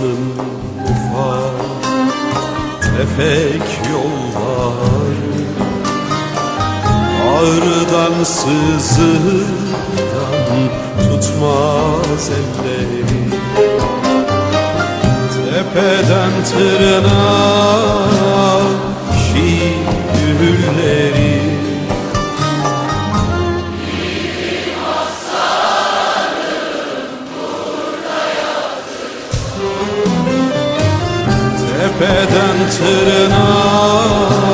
canım ufak Tefek yollar. Ağrıdan sızıdan tutmaz elleri Tepeden tırnağa Tepeden tırnağa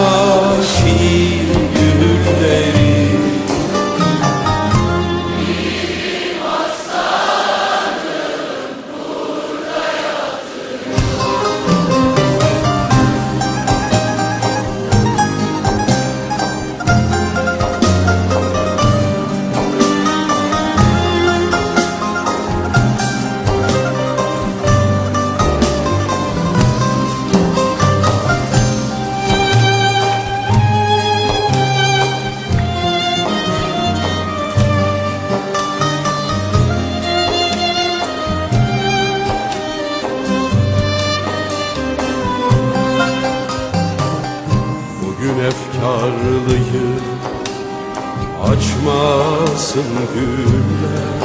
Bugün efkarlıyı açmasın güller.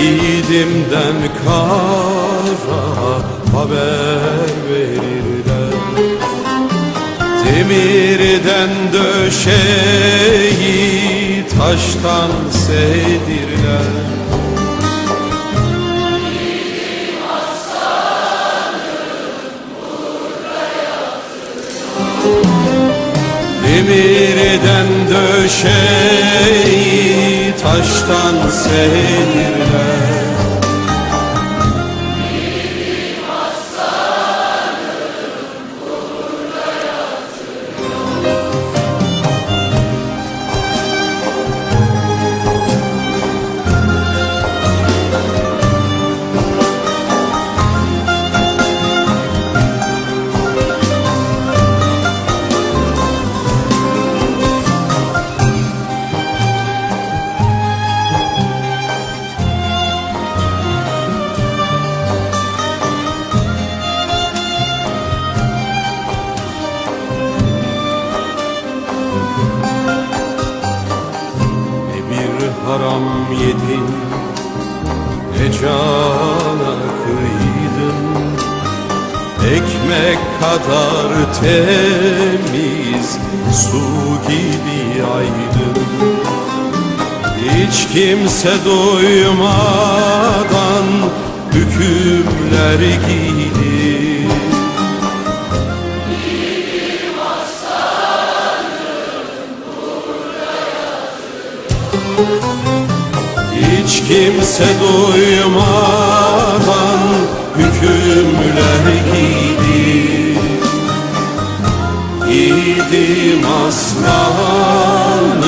Yiğidimden kara haber verirler. Demirden döşeyi taştan sevdirler Demirden döşeyi taştan sevdirler haram yedin Ne cana kıydın? Ekmek kadar temiz Su gibi aydın Hiç kimse duymadan Hükümler giydi Hiç kimse duymadan hükümler giydi Giydim? Aslan